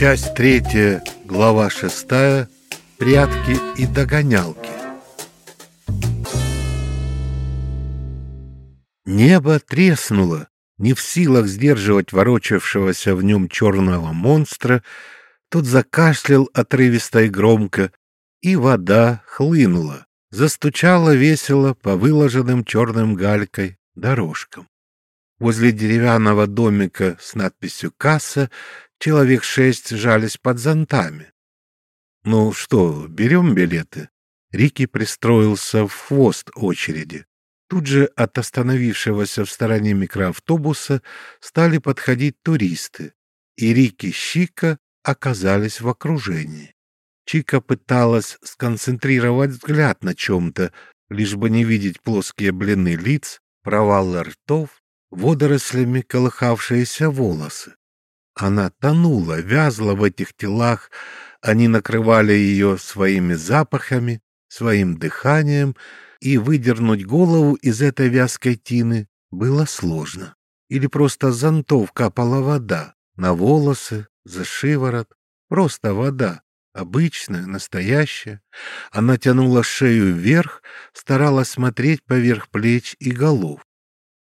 Часть третья, глава шестая. Прятки и догонялки. Небо треснуло, не в силах сдерживать ворочавшегося в нем черного монстра, тот закашлял отрывисто и громко, и вода хлынула, застучала весело по выложенным черным галькой дорожкам. Возле деревянного домика с надписью «Касса» человек шесть жались под зонтами. «Ну что, берем билеты?» Рики пристроился в хвост очереди. Тут же от остановившегося в стороне микроавтобуса стали подходить туристы, и Рики Щика оказались в окружении. Чика пыталась сконцентрировать взгляд на чем-то, лишь бы не видеть плоские блины лиц, провалы ртов, водорослями колыхавшиеся волосы. Она тонула, вязла в этих телах, они накрывали ее своими запахами, своим дыханием, и выдернуть голову из этой вязкой тины было сложно. Или просто зонтов капала вода на волосы, за шиворот, просто вода, обычная, настоящая. Она тянула шею вверх, старалась смотреть поверх плеч и голов.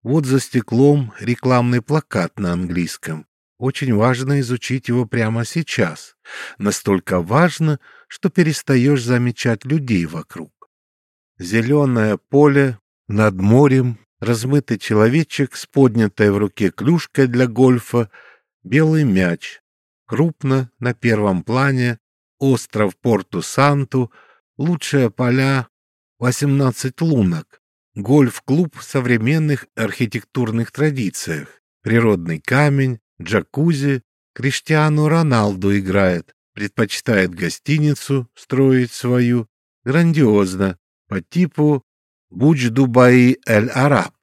Вот за стеклом рекламный плакат на английском. Очень важно изучить его прямо сейчас. Настолько важно, что перестаешь замечать людей вокруг. Зеленое поле над морем, размытый человечек с поднятой в руке клюшкой для гольфа, белый мяч. Крупно, на первом плане, остров Порту-Санту, лучшие поля, 18 лунок, гольф-клуб в современных архитектурных традициях, природный камень, джакузи, Криштиану Роналду играет, предпочитает гостиницу строить свою, грандиозно, по типу «Будж Дубаи Эль-Араб».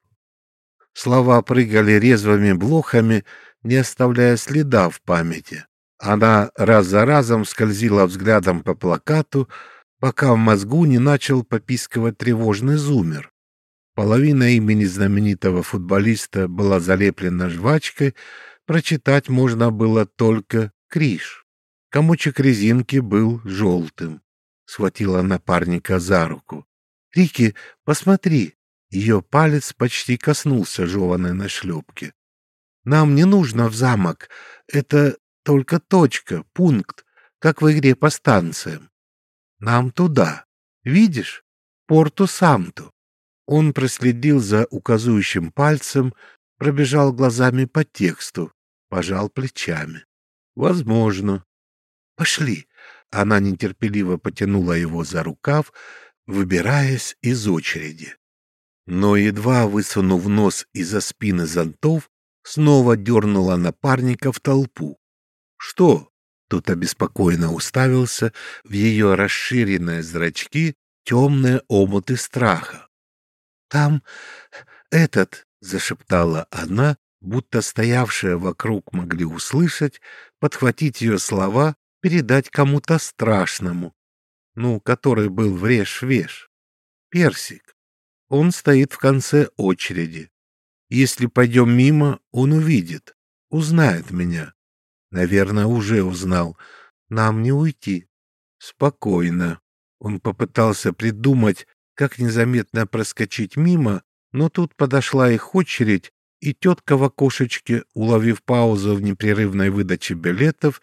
Слова прыгали резвыми блохами, не оставляя следа в памяти. Она раз за разом скользила взглядом по плакату, пока в мозгу не начал попискивать тревожный зумер. Половина имени знаменитого футболиста была залеплена жвачкой, прочитать можно было только «Криш». Комочек резинки был желтым. Схватила напарника за руку. «Рики, посмотри!» Ее палец почти коснулся жеваной нашлепки. «Нам не нужно в замок. Это только точка, пункт, как в игре по станциям. Нам туда. Видишь? Порту-Санту». Он проследил за указующим пальцем, пробежал глазами по тексту пожал плечами. Возможно. Пошли. Она нетерпеливо потянула его за рукав, выбираясь из очереди. Но едва высунув нос из-за спины зонтов, снова дернула напарника в толпу. Что? Тут обеспокоенно уставился в ее расширенные зрачки темные омуты страха. Там этот, зашептала она, будто стоявшие вокруг могли услышать, подхватить ее слова, передать кому-то страшному, ну, который был врежь-веш. Персик. Он стоит в конце очереди. Если пойдем мимо, он увидит, узнает меня. Наверное, уже узнал. Нам не уйти. Спокойно. Он попытался придумать, как незаметно проскочить мимо, но тут подошла их очередь, и тетка в окошечке, уловив паузу в непрерывной выдаче билетов,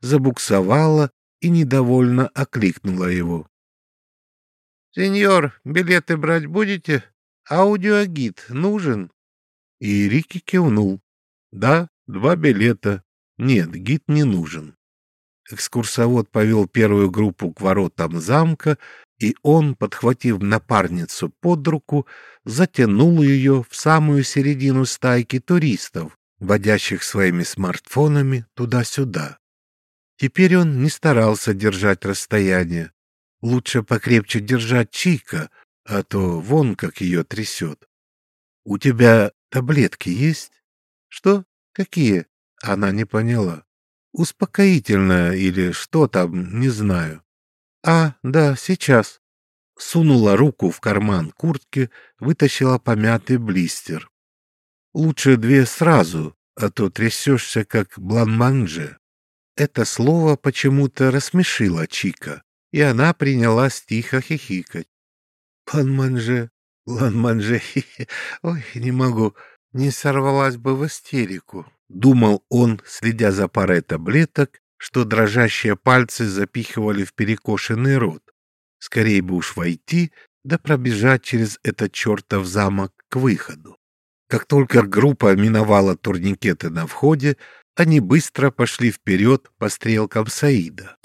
забуксовала и недовольно окликнула его. — Сеньор, билеты брать будете? Аудиогид нужен? И Рики кивнул. — Да, два билета. Нет, гид не нужен. Экскурсовод повел первую группу к воротам замка, и он, подхватив напарницу под руку, затянул ее в самую середину стайки туристов, водящих своими смартфонами туда-сюда. Теперь он не старался держать расстояние. Лучше покрепче держать Чика, а то вон как ее трясет. — У тебя таблетки есть? — Что? Какие? Она не поняла. — Успокоительное или что там, не знаю. А, да, сейчас. Сунула руку в карман куртки, вытащила помятый блистер. Лучше две сразу, а то трясешься, как бланманже. Это слово почему-то рассмешило Чика, и она принялась тихо хихикать. «Ланманже, ланманже, ой, не могу, не сорвалась бы в истерику», — думал он, следя за парой таблеток, что дрожащие пальцы запихивали в перекошенный рот. Скорее бы уж войти, да пробежать через этот чертов замок к выходу. Как только группа миновала турникеты на входе, они быстро пошли вперед по стрелкам Саида.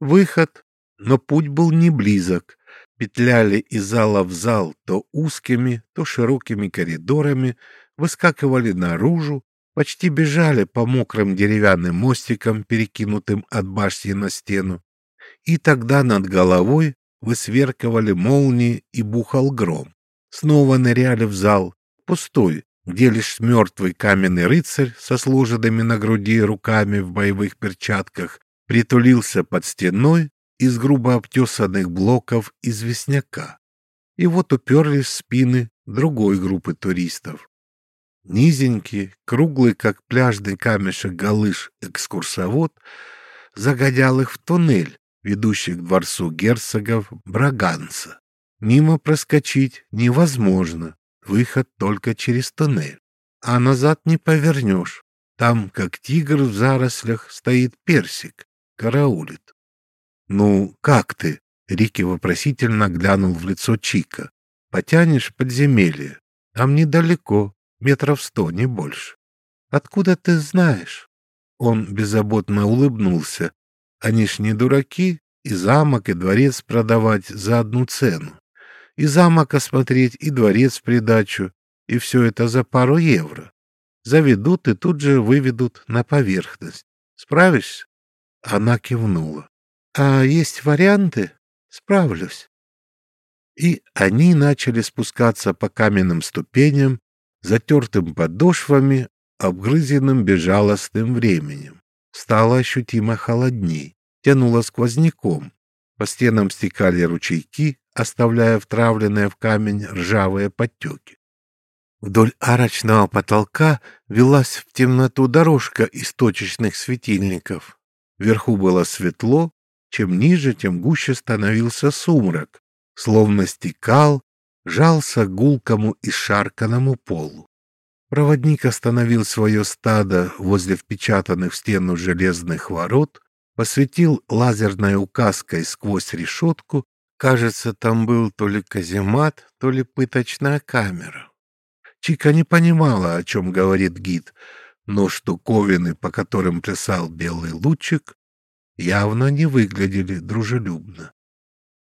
Выход, но путь был не близок. Петляли из зала в зал то узкими, то широкими коридорами, выскакивали наружу, почти бежали по мокрым деревянным мостикам, перекинутым от башни на стену. И тогда над головой высверкивали молнии и бухал гром. Снова ныряли в зал, пустой, где лишь мертвый каменный рыцарь со сложенными на груди руками в боевых перчатках притулился под стеной из грубо обтесанных блоков известняка. И вот уперлись спины другой группы туристов. Низенький, круглый, как пляжный камешек галыш экскурсовод, загонял их в туннель, ведущий к дворцу герцогов Браганца. Мимо проскочить невозможно, выход только через туннель. А назад не повернешь. Там, как тигр в зарослях, стоит персик, караулит. «Ну, как ты?» — Рики вопросительно глянул в лицо Чика. «Потянешь подземелье. Там недалеко, метров сто, не больше. Откуда ты знаешь?» Он беззаботно улыбнулся. «Они ж не дураки, и замок, и дворец продавать за одну цену и замок осмотреть, и дворец в придачу, и все это за пару евро. Заведут и тут же выведут на поверхность. Справишься? Она кивнула. А есть варианты? Справлюсь. И они начали спускаться по каменным ступеням, затертым подошвами, обгрызенным безжалостным временем. Стало ощутимо холодней, тянуло сквозняком. По стенам стекали ручейки, оставляя втравленные в камень ржавые подтеки. Вдоль арочного потолка велась в темноту дорожка из точечных светильников. Вверху было светло, чем ниже, тем гуще становился сумрак, словно стекал, жался гулкому и шарканому полу. Проводник остановил свое стадо возле впечатанных в стену железных ворот, посветил лазерной указкой сквозь решетку Кажется, там был то ли каземат, то ли пыточная камера. Чика не понимала, о чем говорит гид, но штуковины, по которым плясал белый лучик, явно не выглядели дружелюбно.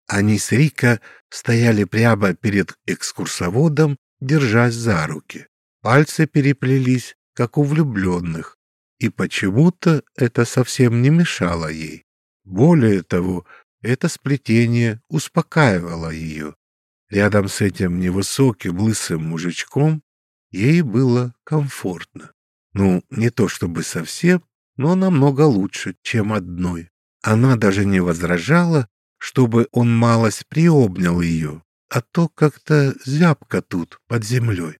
Они с Рика стояли прямо перед экскурсоводом, держась за руки. Пальцы переплелись, как у влюбленных, и почему-то это совсем не мешало ей. Более того, это сплетение успокаивало ее. Рядом с этим невысоким лысым мужичком ей было комфортно. Ну, не то чтобы совсем, но намного лучше, чем одной. Она даже не возражала, чтобы он малость приобнял ее, а то как-то зябко тут, под землей.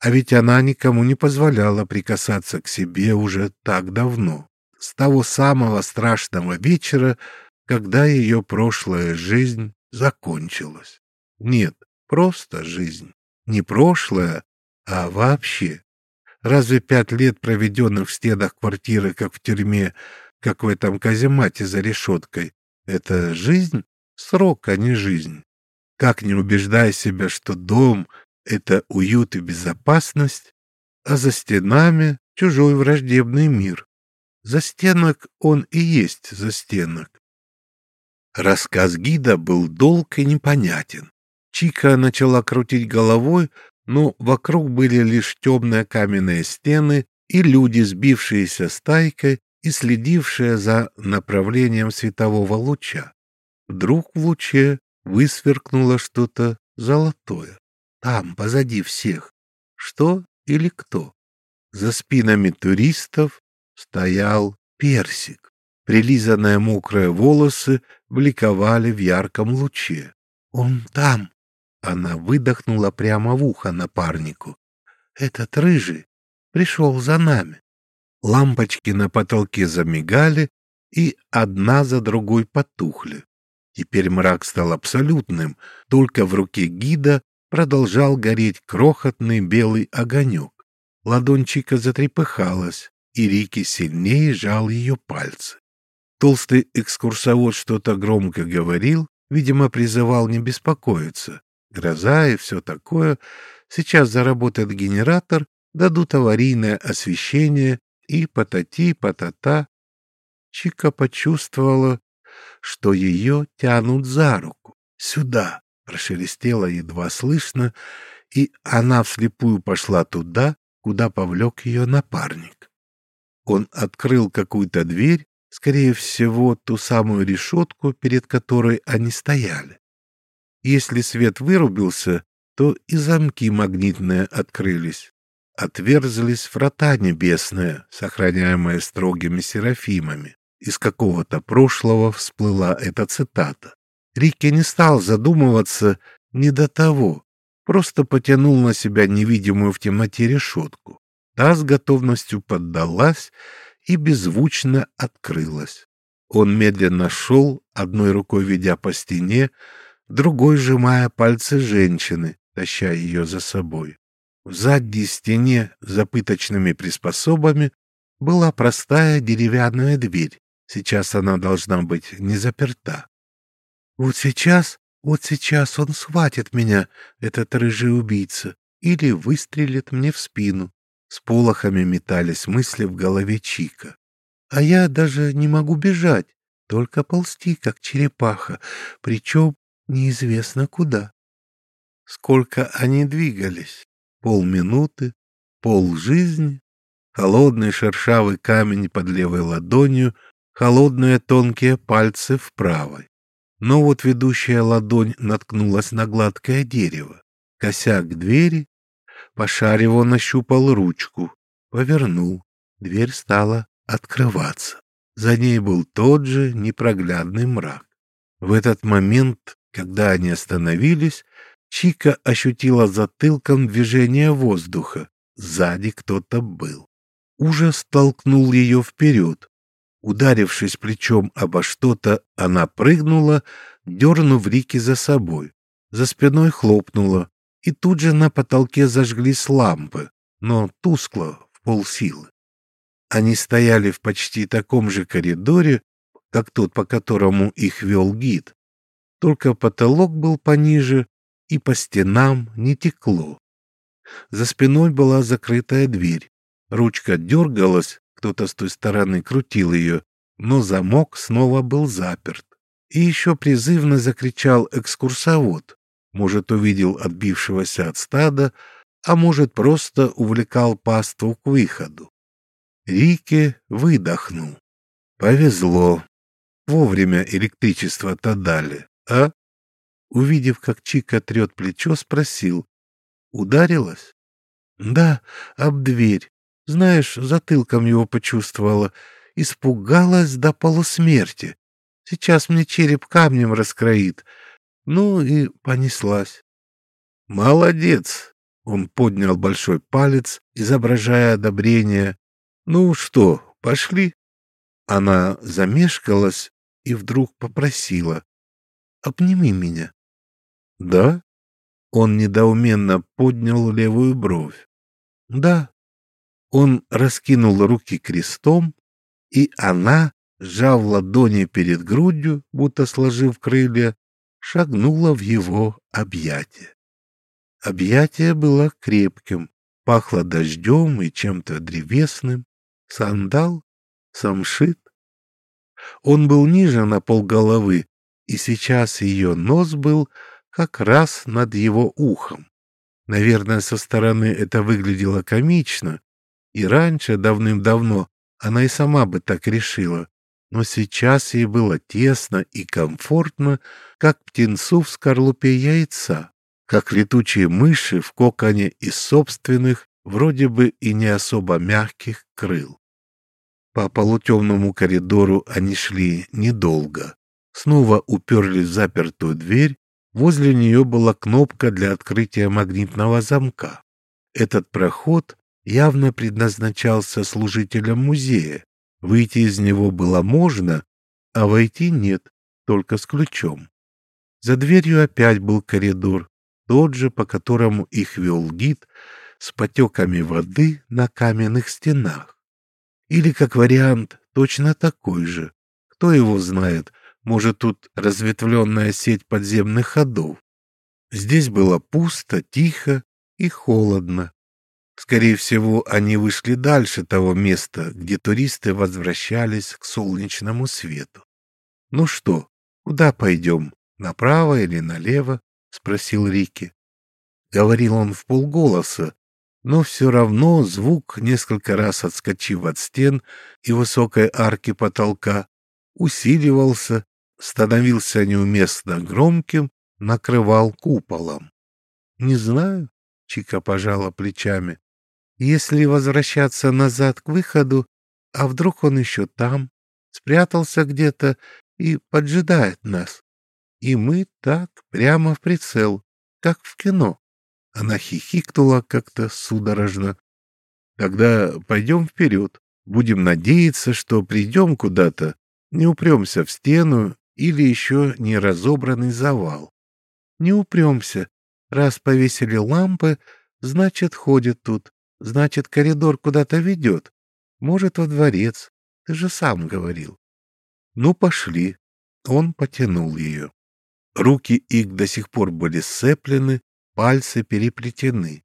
А ведь она никому не позволяла прикасаться к себе уже так давно. С того самого страшного вечера, когда ее прошлая жизнь закончилась. Нет, просто жизнь. Не прошлая, а вообще. Разве пять лет, проведенных в стенах квартиры, как в тюрьме, как в этом каземате за решеткой, это жизнь? Срок, а не жизнь. Как не убеждай себя, что дом — это уют и безопасность, а за стенами чужой враждебный мир. За стенок он и есть за стенок. Рассказ гида был долг и непонятен. Чика начала крутить головой, но вокруг были лишь темные каменные стены и люди, сбившиеся стайкой и следившие за направлением светового луча. Вдруг в луче высверкнуло что-то золотое. Там, позади всех. Что или кто? За спинами туристов стоял персик. Прилизанные мокрые волосы бликовали в ярком луче. «Он там!» Она выдохнула прямо в ухо напарнику. «Этот рыжий пришел за нами». Лампочки на потолке замигали и одна за другой потухли. Теперь мрак стал абсолютным, только в руке гида продолжал гореть крохотный белый огонек. Ладонь Чика затрепыхалась, и Рики сильнее сжал ее пальцы. Толстый экскурсовод что-то громко говорил, видимо, призывал не беспокоиться. Гроза и все такое. Сейчас заработает генератор, дадут аварийное освещение и патати-патата. Чика почувствовала, что ее тянут за руку. «Сюда!» — прошелестело едва слышно, и она вслепую пошла туда, куда повлек ее напарник. Он открыл какую-то дверь, скорее всего, ту самую решетку, перед которой они стояли. Если свет вырубился, то и замки магнитные открылись. Отверзлись врата небесные, сохраняемые строгими серафимами. Из какого-то прошлого всплыла эта цитата. Рикки не стал задумываться не до того, просто потянул на себя невидимую в темноте решетку. Та с готовностью поддалась и беззвучно открылась. Он медленно шел, одной рукой ведя по стене, другой сжимая пальцы женщины, таща ее за собой. В задней стене за пыточными приспособами была простая деревянная дверь. Сейчас она должна быть не заперта. Вот сейчас, вот сейчас он схватит меня, этот рыжий убийца, или выстрелит мне в спину. С полохами метались мысли в голове Чика. А я даже не могу бежать, только ползти, как черепаха, причем неизвестно куда. Сколько они двигались? Полминуты, полжизни, холодный шершавый камень под левой ладонью, холодные тонкие пальцы в правой. Но вот ведущая ладонь наткнулась на гладкое дерево. Косяк двери, Пошарив, он нащупал ручку, повернул. Дверь стала открываться. За ней был тот же непроглядный мрак. В этот момент, когда они остановились, Чика ощутила затылком движение воздуха. Сзади кто-то был. Ужас толкнул ее вперед. Ударившись плечом обо что-то, она прыгнула, дернув Рики за собой. За спиной хлопнула и тут же на потолке зажглись лампы, но тускло, в полсилы. Они стояли в почти таком же коридоре, как тот, по которому их вел гид. Только потолок был пониже, и по стенам не текло. За спиной была закрытая дверь. Ручка дергалась, кто-то с той стороны крутил ее, но замок снова был заперт. И еще призывно закричал экскурсовод. Может, увидел отбившегося от стада, а может, просто увлекал паству к выходу. Рике выдохнул. Повезло. Вовремя электричество-то дали, а? Увидев, как Чика трет плечо, спросил. Ударилась? Да, об дверь. Знаешь, затылком его почувствовала. Испугалась до полусмерти. Сейчас мне череп камнем раскроит. Ну и понеслась. Молодец! Он поднял большой палец, изображая одобрение. Ну что, пошли? Она замешкалась и вдруг попросила. Обними меня. Да? Он недоуменно поднял левую бровь. Да. Он раскинул руки крестом, и она, сжав ладони перед грудью, будто сложив крылья, шагнула в его объятия. Объятие было крепким, пахло дождем и чем-то древесным, сандал, самшит. Он был ниже на полголовы, и сейчас ее нос был как раз над его ухом. Наверное, со стороны это выглядело комично, и раньше, давным-давно, она и сама бы так решила, но сейчас ей было тесно и комфортно, как птенцу в скорлупе яйца, как летучие мыши в коконе из собственных, вроде бы и не особо мягких крыл. По полутемному коридору они шли недолго. Снова уперлись в запертую дверь, возле нее была кнопка для открытия магнитного замка. Этот проход явно предназначался служителям музея. Выйти из него было можно, а войти нет, только с ключом. За дверью опять был коридор, тот же, по которому их вел гид, с потеками воды на каменных стенах. Или, как вариант, точно такой же. Кто его знает, может, тут разветвленная сеть подземных ходов. Здесь было пусто, тихо и холодно. Скорее всего, они вышли дальше того места, где туристы возвращались к солнечному свету. «Ну что, куда пойдем? Направо или налево?» — спросил Рики. Говорил он в полголоса, но все равно звук, несколько раз отскочив от стен и высокой арки потолка, усиливался, становился неуместно громким, накрывал куполом. «Не знаю», — Чика пожала плечами, — «если возвращаться назад к выходу, а вдруг он еще там, спрятался где-то и поджидает нас, и мы так прямо в прицел, как в кино». Она хихикнула как-то судорожно. Тогда пойдем вперед. Будем надеяться, что придем куда-то, не упремся в стену или еще не разобранный завал. Не упремся. Раз повесили лампы, значит, ходит тут. Значит, коридор куда-то ведет. Может, во дворец. Ты же сам говорил. Ну, пошли. Он потянул ее. Руки их до сих пор были сцеплены, пальцы переплетены.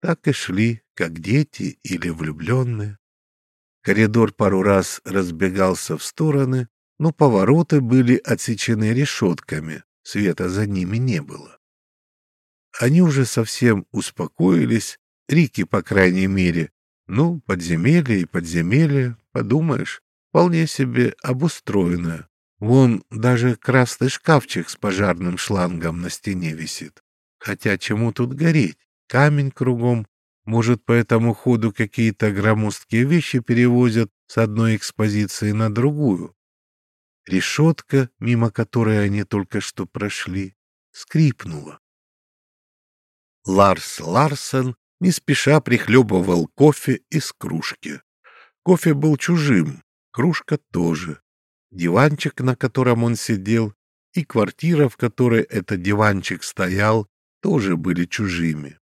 Так и шли, как дети или влюбленные. Коридор пару раз разбегался в стороны, но повороты были отсечены решетками, света за ними не было. Они уже совсем успокоились, Рики, по крайней мере. Ну, подземелье и подземелье, подумаешь, вполне себе обустроенное. Вон даже красный шкафчик с пожарным шлангом на стене висит. Хотя чему тут гореть? Камень кругом. Может, по этому ходу какие-то громоздкие вещи перевозят с одной экспозиции на другую. Решетка, мимо которой они только что прошли, скрипнула. Ларс Ларсен не спеша прихлебывал кофе из кружки. Кофе был чужим, кружка тоже. Диванчик, на котором он сидел, и квартира, в которой этот диванчик стоял, тоже были чужими.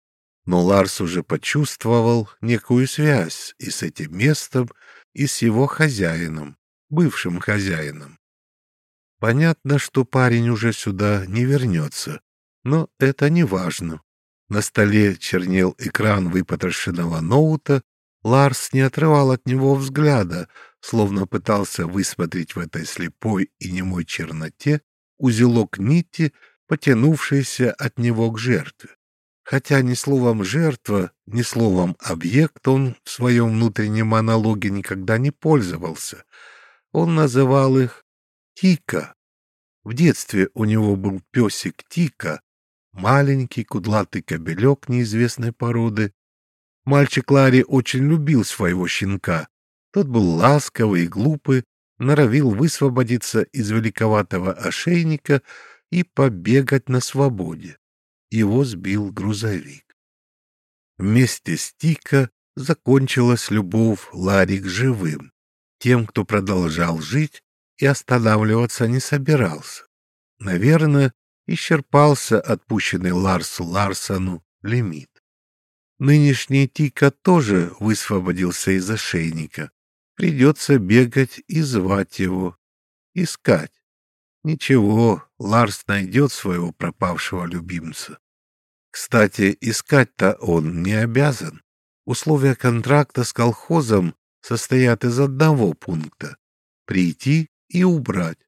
Но Ларс уже почувствовал некую связь и с этим местом, и с его хозяином, бывшим хозяином. Понятно, что парень уже сюда не вернется, но это не важно. На столе чернел экран выпотрошенного ноута, Ларс не отрывал от него взгляда, словно пытался высмотреть в этой слепой и немой черноте узелок нити, потянувшийся от него к жертве. Хотя ни словом «жертва», ни словом «объект» он в своем внутреннем монологе никогда не пользовался. Он называл их «Тика». В детстве у него был песик Тика, маленький кудлатый кобелек неизвестной породы. Мальчик Ларри очень любил своего щенка. Тот был ласковый и глупый, норовил высвободиться из великоватого ошейника и побегать на свободе. Его сбил грузовик. Вместе с Тика закончилась любовь Ларри к живым, тем, кто продолжал жить и останавливаться не собирался. Наверное, исчерпался отпущенный Ларсу Ларсону лимит. Нынешний Тика тоже высвободился из ошейника. Придется бегать и звать его, искать. Ничего, Ларс найдет своего пропавшего любимца. Кстати, искать-то он не обязан. Условия контракта с колхозом состоят из одного пункта — прийти и убрать.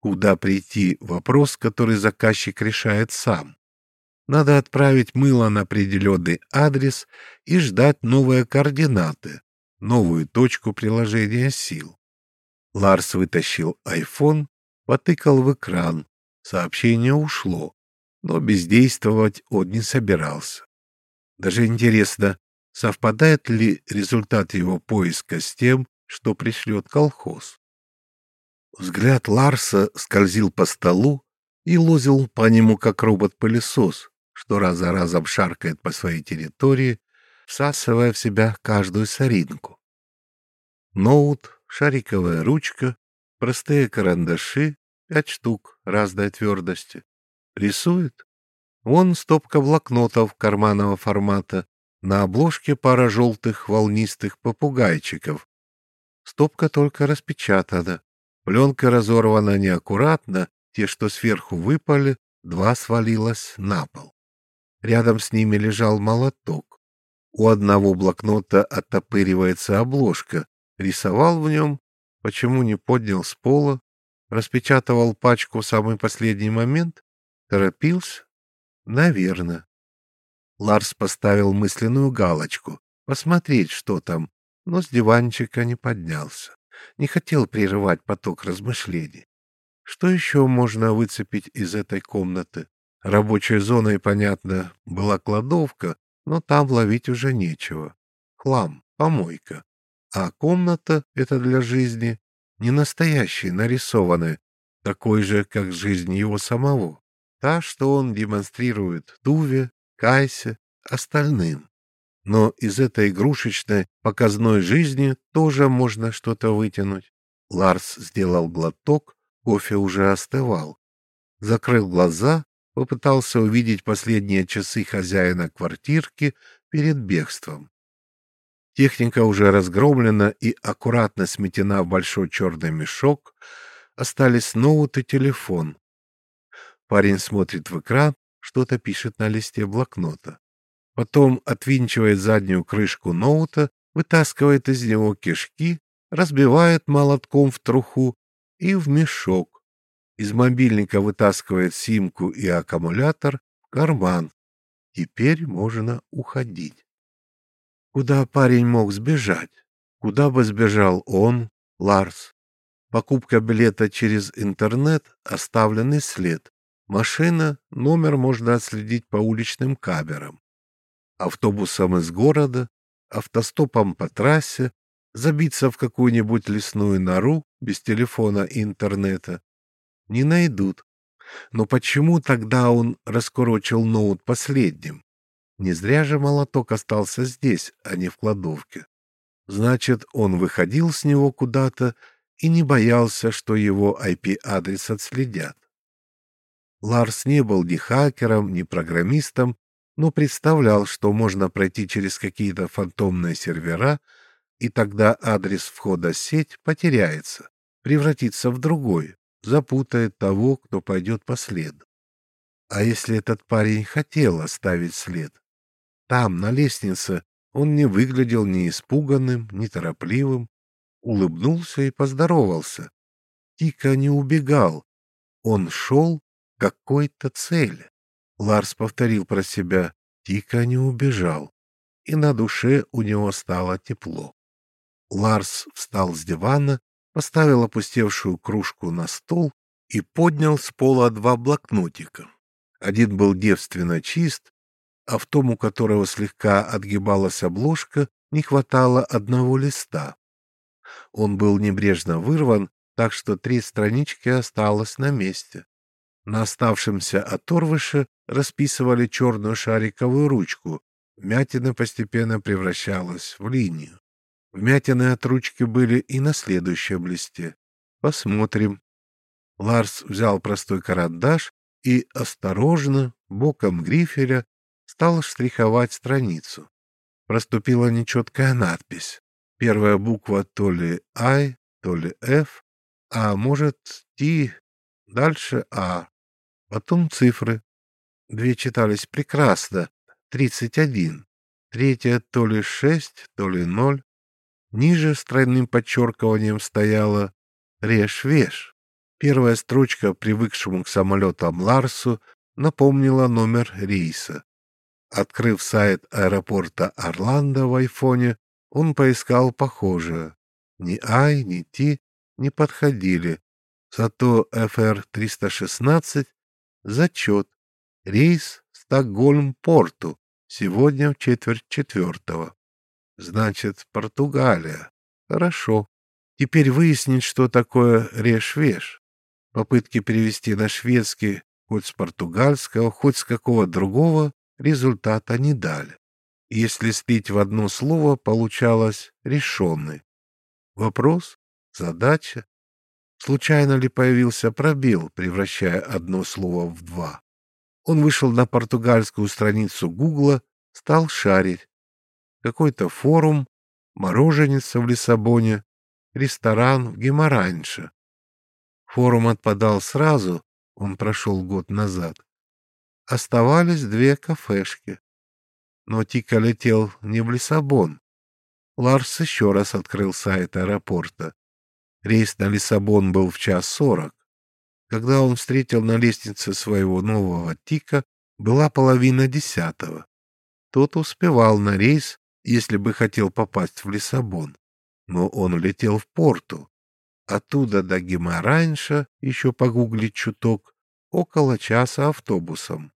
Куда прийти — вопрос, который заказчик решает сам. Надо отправить мыло на определенный адрес и ждать новые координаты, новую точку приложения сил. Ларс вытащил айфон потыкал в экран. Сообщение ушло, но бездействовать он не собирался. Даже интересно, совпадает ли результат его поиска с тем, что пришлет колхоз. Взгляд Ларса скользил по столу и лозил по нему, как робот-пылесос, что раз за разом шаркает по своей территории, всасывая в себя каждую соринку. Ноут, шариковая ручка, простые карандаши, пять штук разной твердости. Рисует. Вон стопка блокнотов карманного формата, на обложке пара желтых волнистых попугайчиков. Стопка только распечатана. Пленка разорвана неаккуратно, те, что сверху выпали, два свалилось на пол. Рядом с ними лежал молоток. У одного блокнота оттопыривается обложка. Рисовал в нем, почему не поднял с пола, распечатывал пачку в самый последний момент, торопился? Наверное. Ларс поставил мысленную галочку, посмотреть, что там, но с диванчика не поднялся. Не хотел прерывать поток размышлений. Что еще можно выцепить из этой комнаты? Рабочей зоной, понятно, была кладовка, но там ловить уже нечего. Хлам, помойка. А комната — это для жизни не настоящая, нарисованная, такой же, как жизнь его самого. Та, что он демонстрирует Туве, Кайсе, остальным. Но из этой игрушечной показной жизни тоже можно что-то вытянуть. Ларс сделал глоток, кофе уже остывал. Закрыл глаза попытался увидеть последние часы хозяина квартирки перед бегством. Техника уже разгромлена и аккуратно сметена в большой черный мешок, остались ноут и телефон. Парень смотрит в экран, что-то пишет на листе блокнота. Потом отвинчивает заднюю крышку ноута, вытаскивает из него кишки, разбивает молотком в труху и в мешок. Из мобильника вытаскивает симку и аккумулятор в карман. Теперь можно уходить. Куда парень мог сбежать? Куда бы сбежал он, Ларс? Покупка билета через интернет — оставленный след. Машина, номер можно отследить по уличным камерам. Автобусом из города, автостопом по трассе, забиться в какую-нибудь лесную нору без телефона и интернета, не найдут. Но почему тогда он раскорочил ноут последним? Не зря же молоток остался здесь, а не в кладовке. Значит, он выходил с него куда-то и не боялся, что его IP-адрес отследят. Ларс не был ни хакером, ни программистом, но представлял, что можно пройти через какие-то фантомные сервера, и тогда адрес входа в сеть потеряется, превратится в другой, запутает того, кто пойдет по следу. А если этот парень хотел оставить след? Там, на лестнице, он не выглядел ни испуганным, ни торопливым, улыбнулся и поздоровался. Тика не убегал, он шел к какой-то цели. Ларс повторил про себя, Тика не убежал, и на душе у него стало тепло. Ларс встал с дивана поставил опустевшую кружку на стол и поднял с пола два блокнотика. Один был девственно чист, а в том, у которого слегка отгибалась обложка, не хватало одного листа. Он был небрежно вырван, так что три странички осталось на месте. На оставшемся оторвыше расписывали черную шариковую ручку, вмятина постепенно превращалась в линию. Вмятины от ручки были и на следующем листе. Посмотрим. Ларс взял простой карандаш и осторожно, боком грифеля, стал штриховать страницу. Проступила нечеткая надпись. Первая буква то ли I, то ли F, а может T, дальше А. Потом цифры. Две читались прекрасно. Тридцать один. Третья то ли шесть, то ли ноль. Ниже с тройным подчеркиванием стояло «Режь-веш». Первая строчка, привыкшему к самолетам Ларсу, напомнила номер рейса. Открыв сайт аэропорта Орландо в айфоне, он поискал похожее. Ни Ай, ни Ти не подходили. Зато ФР-316 — зачет. Рейс Стокгольм-Порту. Сегодня в четверть четвертого. Значит, Португалия. Хорошо. Теперь выяснить, что такое реш-веш. Попытки перевести на шведский, хоть с португальского, хоть с какого другого, результата не дали. Если слить в одно слово, получалось «решенный». Вопрос, задача. Случайно ли появился пробел, превращая одно слово в два? Он вышел на португальскую страницу Гугла, стал шарить. Какой-то форум, мороженица в Лиссабоне, ресторан в Гемораньше. Форум отпадал сразу, он прошел год назад. Оставались две кафешки. Но Тика летел не в Лиссабон. Ларс еще раз открыл сайт аэропорта. Рейс на Лиссабон был в час сорок. Когда он встретил на лестнице своего нового Тика, была половина десятого. Тот успевал на рейс, если бы хотел попасть в Лиссабон. Но он летел в порту. Оттуда до Гимараньша, еще погуглить чуток, около часа автобусом.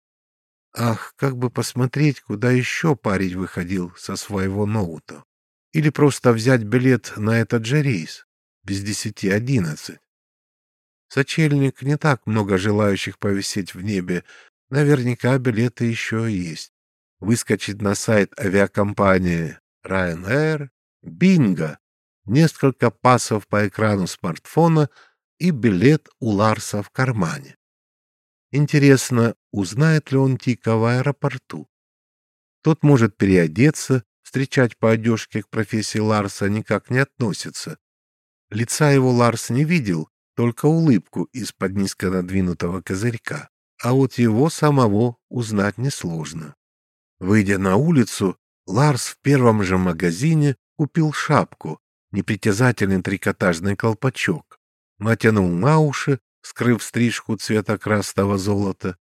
Ах, как бы посмотреть, куда еще парень выходил со своего ноута. Или просто взять билет на этот же рейс, без десяти одиннадцать. Сочельник не так много желающих повисеть в небе, наверняка билеты еще есть. Выскочить на сайт авиакомпании Ryanair, бинго, несколько пасов по экрану смартфона и билет у Ларса в кармане. Интересно, узнает ли он Тика в аэропорту? Тот может переодеться, встречать по одежке к профессии Ларса никак не относится. Лица его Ларс не видел, только улыбку из-под низко надвинутого козырька, а вот его самого узнать несложно. Выйдя на улицу, Ларс в первом же магазине купил шапку, непритязательный трикотажный колпачок, натянул на уши, скрыв стрижку цвета красного золота,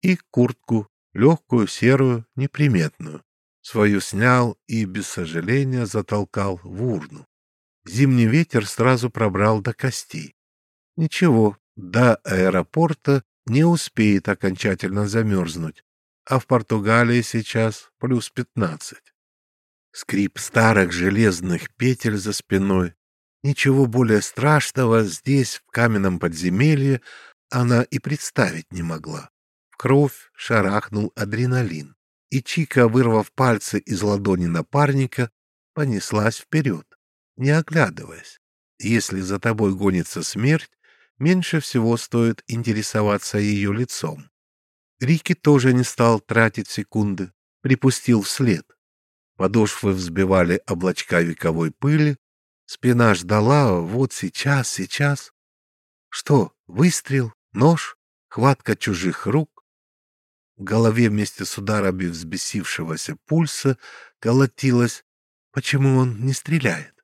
и куртку, легкую, серую, неприметную. Свою снял и без сожаления затолкал в урну. Зимний ветер сразу пробрал до костей. Ничего, до аэропорта не успеет окончательно замерзнуть, а в Португалии сейчас плюс пятнадцать. Скрип старых железных петель за спиной. Ничего более страшного здесь, в каменном подземелье, она и представить не могла. В кровь шарахнул адреналин, и Чика, вырвав пальцы из ладони напарника, понеслась вперед, не оглядываясь. Если за тобой гонится смерть, меньше всего стоит интересоваться ее лицом. Рики тоже не стал тратить секунды, припустил вслед. Подошвы взбивали облачка вековой пыли, спина ждала вот сейчас, сейчас. Что, выстрел, нож, хватка чужих рук? В голове вместе с ударами взбесившегося пульса колотилось, почему он не стреляет.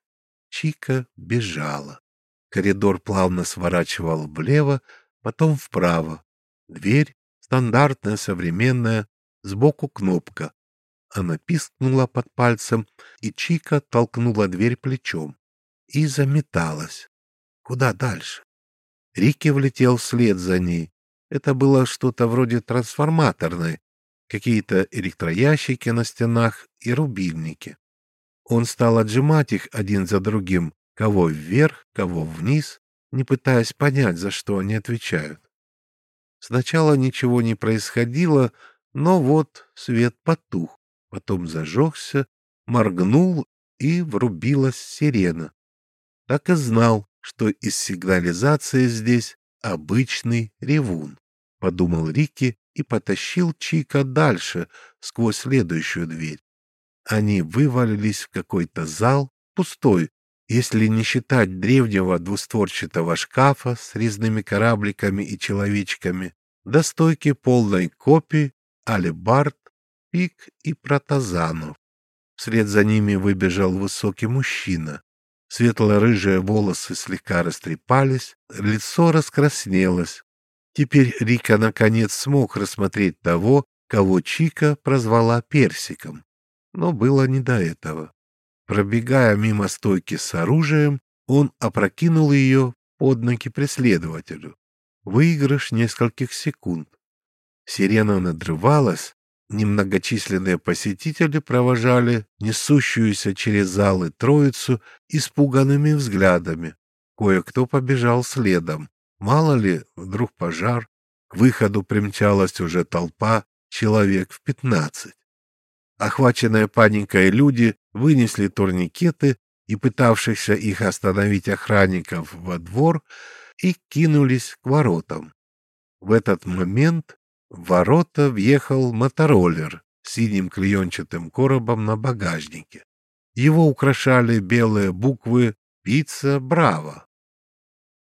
Чика бежала. Коридор плавно сворачивал влево, потом вправо. Дверь стандартная, современная, сбоку кнопка. Она пискнула под пальцем, и Чика толкнула дверь плечом. И заметалась. Куда дальше? Рики влетел вслед за ней. Это было что-то вроде трансформаторной, какие-то электроящики на стенах и рубильники. Он стал отжимать их один за другим, кого вверх, кого вниз, не пытаясь понять, за что они отвечают. Сначала ничего не происходило, но вот свет потух потом зажегся, моргнул, и врубилась сирена. Так и знал, что из сигнализации здесь обычный ревун, подумал Рики и потащил Чика дальше, сквозь следующую дверь. Они вывалились в какой-то зал, пустой, если не считать древнего двустворчатого шкафа с резными корабликами и человечками, до стойки полной копий, алебард Пик и Протазанов. Вслед за ними выбежал высокий мужчина. Светло-рыжие волосы слегка растрепались, лицо раскраснелось. Теперь Рика наконец смог рассмотреть того, кого Чика прозвала Персиком. Но было не до этого. Пробегая мимо стойки с оружием, он опрокинул ее под ноги преследователю. Выигрыш нескольких секунд. Сирена надрывалась, Немногочисленные посетители провожали несущуюся через залы троицу испуганными взглядами. Кое-кто побежал следом. Мало ли, вдруг пожар. К выходу примчалась уже толпа, человек в пятнадцать. Охваченные паникой люди вынесли турникеты и пытавшихся их остановить охранников во двор и кинулись к воротам. В этот момент в ворота въехал мотороллер с синим клеенчатым коробом на багажнике. Его украшали белые буквы «Пицца Браво».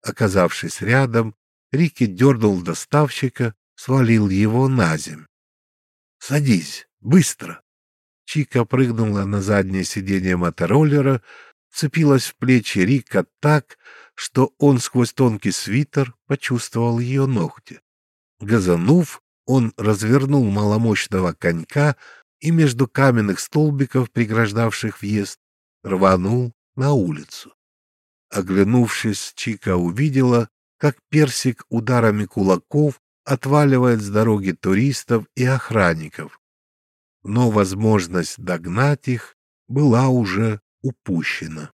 Оказавшись рядом, Рики дернул доставщика, свалил его на земь. «Садись, быстро!» Чика прыгнула на заднее сиденье мотороллера, цепилась в плечи Рика так, что он сквозь тонкий свитер почувствовал ее ногти. Газанув, он развернул маломощного конька и между каменных столбиков, преграждавших въезд, рванул на улицу. Оглянувшись, Чика увидела, как персик ударами кулаков отваливает с дороги туристов и охранников. Но возможность догнать их была уже упущена.